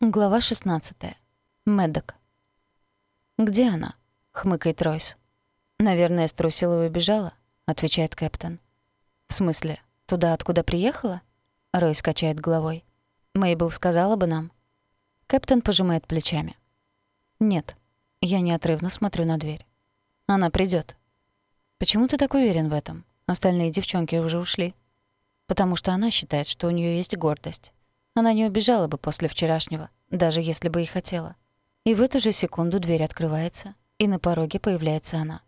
Глава 16. Мэддок. «Где она?» — хмыкает Ройс. «Наверное, струсила и убежала», — отвечает Кэптон. «В смысле, туда, откуда приехала?» Ройс качает головой. «Мейбл сказала бы нам». Кэптон пожимает плечами. «Нет». Я неотрывно смотрю на дверь. «Она придёт». «Почему ты так уверен в этом? Остальные девчонки уже ушли». «Потому что она считает, что у неё есть гордость. Она не убежала бы после вчерашнего, даже если бы и хотела. И в эту же секунду дверь открывается, и на пороге появляется она.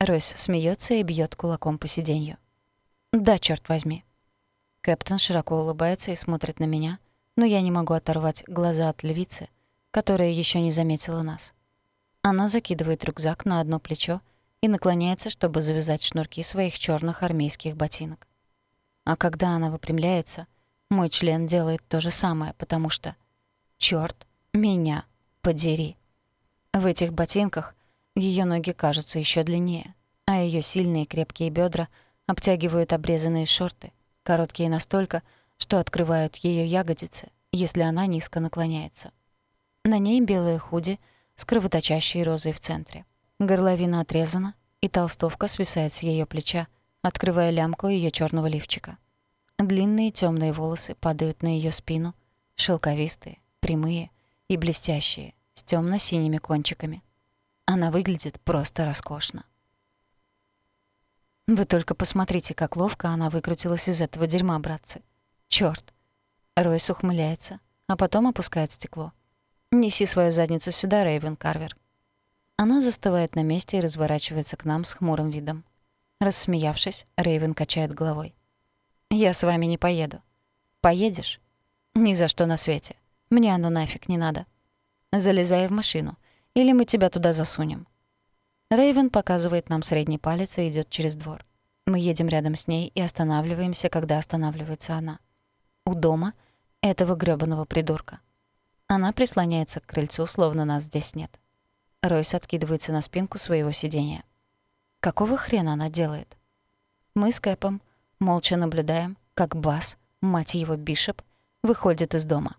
Ройс смеется и бьет кулаком по сиденью. «Да, черт возьми». Кэптон широко улыбается и смотрит на меня, но я не могу оторвать глаза от львицы, которая еще не заметила нас. Она закидывает рюкзак на одно плечо и наклоняется, чтобы завязать шнурки своих черных армейских ботинок. А когда она выпрямляется — мой член делает то же самое, потому что... Чёрт, меня подери. В этих ботинках её ноги кажутся ещё длиннее, а её сильные крепкие бёдра обтягивают обрезанные шорты, короткие настолько, что открывают её ягодицы, если она низко наклоняется. На ней белое худи с кровоточащей розой в центре. Горловина отрезана, и толстовка свисает с её плеча, открывая лямку её чёрного лифчика. Длинные темные волосы падают на ее спину, шелковистые, прямые и блестящие, с темно синими кончиками. Она выглядит просто роскошно. Вы только посмотрите, как ловко она выкрутилась из этого дерьма, братцы. Чёрт. Ройс ухмыляется, а потом опускает стекло. «Неси свою задницу сюда, Рэйвен Карвер». Она застывает на месте и разворачивается к нам с хмурым видом. Рассмеявшись, Рэйвен качает головой. Я с вами не поеду. Поедешь? Ни за что на свете. Мне оно нафиг не надо. Залезай в машину, или мы тебя туда засунем. Рэйвен показывает нам средний палец и идёт через двор. Мы едем рядом с ней и останавливаемся, когда останавливается она. У дома этого грёбаного придурка. Она прислоняется к крыльцу, словно нас здесь нет. Ройс откидывается на спинку своего сиденья. Какого хрена она делает? Мы с Кэпом Молча наблюдаем, как Бас, мать его Бишоп, выходит из дома.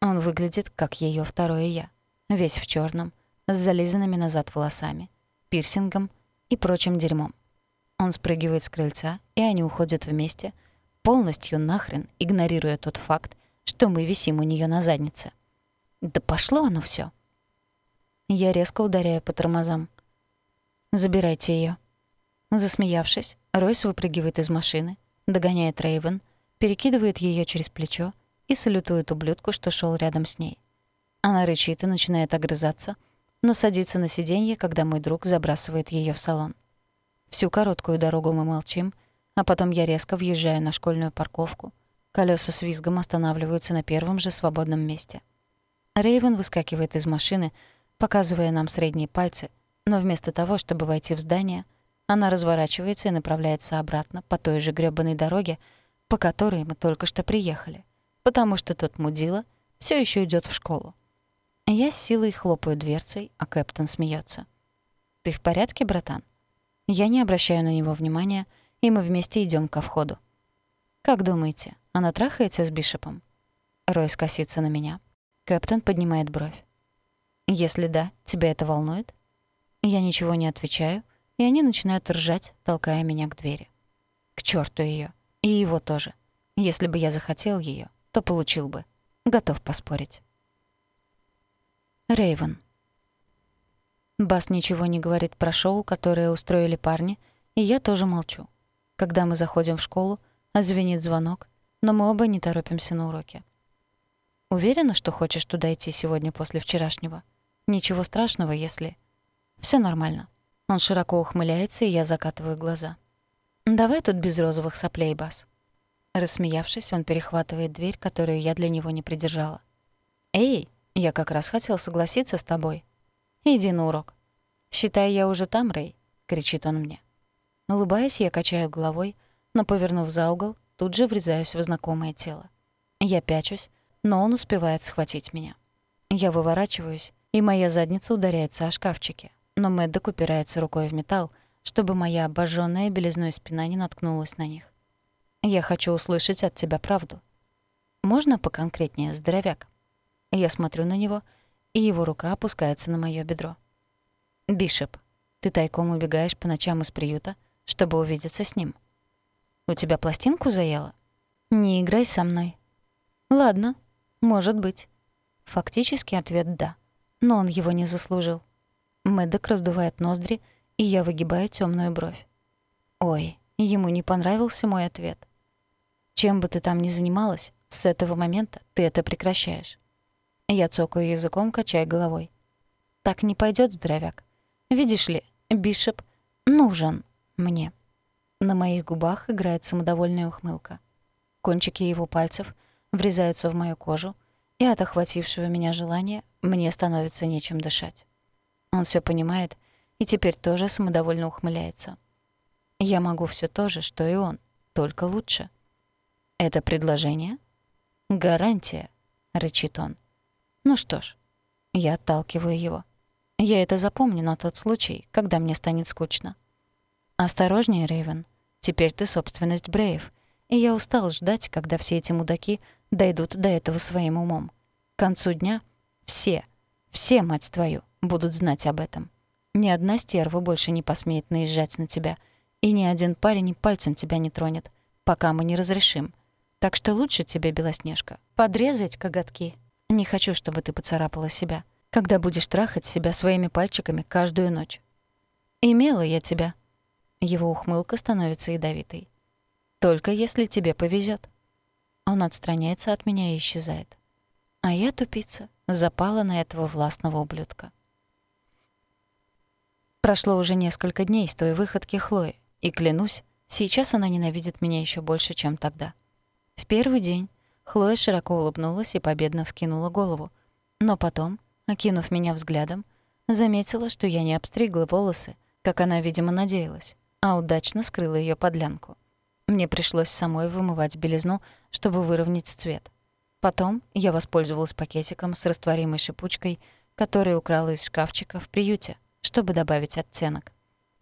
Он выглядит, как её второе «я», весь в чёрном, с зализанными назад волосами, пирсингом и прочим дерьмом. Он спрыгивает с крыльца, и они уходят вместе, полностью нахрен игнорируя тот факт, что мы висим у неё на заднице. Да пошло оно всё. Я резко ударяю по тормозам. «Забирайте её. Засмеявшись, Ройс выпрыгивает из машины, догоняет Рейвен, перекидывает ее через плечо и салютует ублюдку, что шел рядом с ней. Она рычит и начинает огрызаться, но садится на сиденье, когда мой друг забрасывает ее в салон. Всю короткую дорогу мы молчим, а потом я резко въезжаю на школьную парковку. Колеса с визгом останавливаются на первом же свободном месте. Рейвен выскакивает из машины, показывая нам средние пальцы, но вместо того, чтобы войти в здание, она разворачивается и направляется обратно по той же грёбаной дороге, по которой мы только что приехали, потому что тот мудила все еще идет в школу. Я с силой хлопаю дверцей, а Кэптон смеется. «Ты в порядке, братан?» Я не обращаю на него внимания, и мы вместе идем ко входу. «Как думаете, она трахается с Бишопом?» Ройс косится на меня. Кэптон поднимает бровь. «Если да, тебя это волнует?» Я ничего не отвечаю, и они начинают ржать, толкая меня к двери. К черту ее, И его тоже. Если бы я захотел ее, то получил бы. Готов поспорить. Рейвен. Бас ничего не говорит про шоу, которое устроили парни, и я тоже молчу. Когда мы заходим в школу, звенит звонок, но мы оба не торопимся на уроки. Уверена, что хочешь туда идти сегодня после вчерашнего? Ничего страшного, если... Все нормально. Он широко ухмыляется, и я закатываю глаза. «Давай тут без розовых соплей, Бас». Рассмеявшись, он перехватывает дверь, которую я для него не придержала. «Эй, я как раз хотел согласиться с тобой. Иди на урок». «Считай, я уже там, Рэй», — кричит он мне. Улыбаясь, я качаю головой, но, повернув за угол, тут же врезаюсь в знакомое тело. Я пячусь, но он успевает схватить меня. Я выворачиваюсь, и моя задница ударяется о шкафчике, но Мэддок упирается рукой в металл, чтобы моя обожженная белизной спина не наткнулась на них. «Я хочу услышать от тебя правду. Можно поконкретнее, здоровяк?» Я смотрю на него, и его рука опускается на моё бедро. «Бишоп, ты тайком убегаешь по ночам из приюта, чтобы увидеться с ним. У тебя пластинку заело? Не играй со мной». «Ладно, может быть». Фактически ответ «да», но он его не заслужил. Мэддок раздувает ноздри, и я выгибаю тёмную бровь. Ой, ему не понравился мой ответ. Чем бы ты там ни занималась, с этого момента ты это прекращаешь. Я цокаю языком, качая головой. Так не пойдет, здоровяк. Видишь ли, Бишоп нужен мне. На моих губах играет самодовольная ухмылка. Кончики его пальцев врезаются в мою кожу, и от охватившего меня желания мне становится нечем дышать. Он все понимает и теперь тоже самодовольно ухмыляется. Я могу все то же, что и он, только лучше. Это предложение? Гарантия, рычит он. Ну что ж, я отталкиваю его. Я это запомню на тот случай, когда мне станет скучно. Осторожнее, Рейвен. Теперь ты собственность Брейв, и я устал ждать, когда все эти мудаки дойдут до этого своим умом. К концу дня все, все, мать твою, будут знать об этом. Ни одна стерва больше не посмеет наезжать на тебя, и ни один парень и пальцем тебя не тронет, пока мы не разрешим. Так что лучше тебе, Белоснежка, подрезать коготки. Не хочу, чтобы ты поцарапала себя, когда будешь трахать себя своими пальчиками каждую ночь. Имела я тебя. Его ухмылка становится ядовитой. Только если тебе повезет. Он отстраняется от меня и исчезает. А я, тупица, запала на этого властного ублюдка. Прошло уже несколько дней с той выходки Хлои, и клянусь, сейчас она ненавидит меня еще больше, чем тогда. В первый день Хлоя широко улыбнулась и победно вскинула голову, но потом, окинув меня взглядом, заметила, что я не обстригла волосы, как она, видимо, надеялась, а удачно скрыла ее подлянку. Мне пришлось самой вымывать белизну, чтобы выровнять цвет. Потом я воспользовалась пакетиком с растворимой шипучкой, который украла из шкафчика в приюте, чтобы добавить оттенок.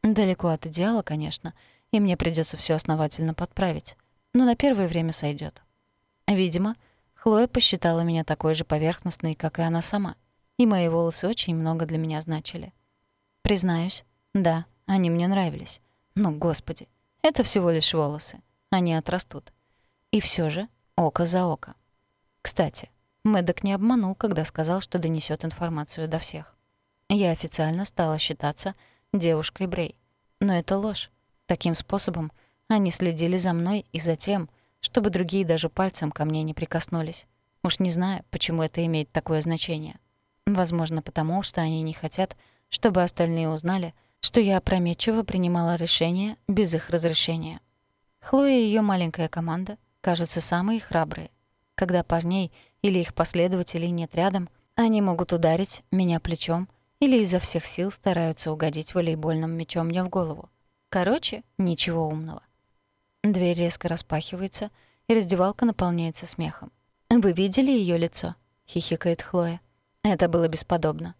Далеко от идеала, конечно, и мне придется все основательно подправить, но на первое время сойдет. Видимо, Хлоя посчитала меня такой же поверхностной, как и она сама, и мои волосы очень много для меня значили. Признаюсь, да, они мне нравились. Но, господи, это всего лишь волосы. Они отрастут. И все же око за око. Кстати, Мэддок не обманул, когда сказал, что донесет информацию до всех. Я официально стала считаться девушкой Брей. Но это ложь. Таким способом они следили за мной и за тем, чтобы другие даже пальцем ко мне не прикоснулись. Уж не знаю, почему это имеет такое значение. Возможно, потому что они не хотят, чтобы остальные узнали, что я опрометчиво принимала решения без их разрешения. Хлоя и её маленькая команда, кажется, самые храбрые. Когда парней или их последователей нет рядом, они могут ударить меня плечом или изо всех сил стараются угодить волейбольным мячом мне в голову. Короче, ничего умного. Дверь резко распахивается, и раздевалка наполняется смехом. «Вы видели её лицо?» — хихикает Хлоя. «Это было бесподобно.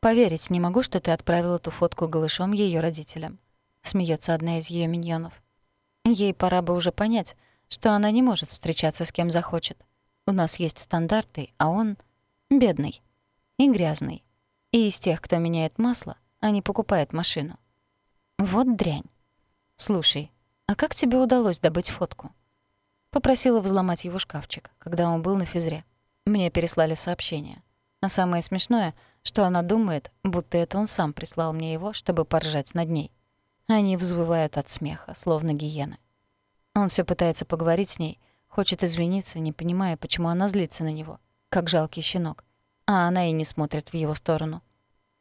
Поверить не могу, что ты отправила ту фотку голышом ее родителям. Смеется одна из ее миньонов. Ей пора бы уже понять, что она не может встречаться с кем захочет. У нас есть стандарты, а он бедный и грязный. И из тех, кто меняет масло, а не покупает машину. Вот дрянь. Слушай, а как тебе удалось добыть фотку? Попросила взломать его шкафчик, когда он был на физре. Мне переслали сообщение. А самое смешное — что она думает, будто это он сам прислал мне его, чтобы поржать над ней. Они взвывают от смеха, словно гиены. Он все пытается поговорить с ней, хочет извиниться, не понимая, почему она злится на него, как жалкий щенок, а она и не смотрит в его сторону.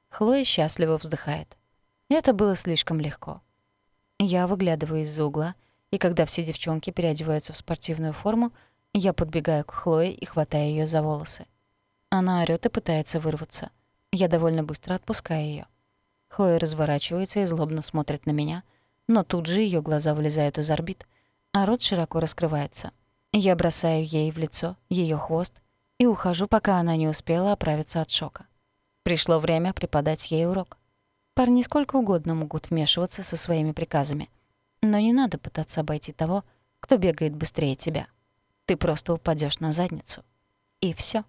Хлоя счастливо вздыхает. Это было слишком легко. Я выглядываю из-за угла, и когда все девчонки переодеваются в спортивную форму, я подбегаю к Хлое и хватаю ее за волосы. Она орёт и пытается вырваться — я довольно быстро отпускаю ее. Хлоя разворачивается и злобно смотрит на меня, но тут же ее глаза вылезают из орбит, а рот широко раскрывается. Я бросаю ей в лицо ее хвост и ухожу, пока она не успела оправиться от шока. Пришло время преподать ей урок. Парни сколько угодно могут вмешиваться со своими приказами, но не надо пытаться обойти того, кто бегает быстрее тебя. Ты просто упадешь на задницу. И все.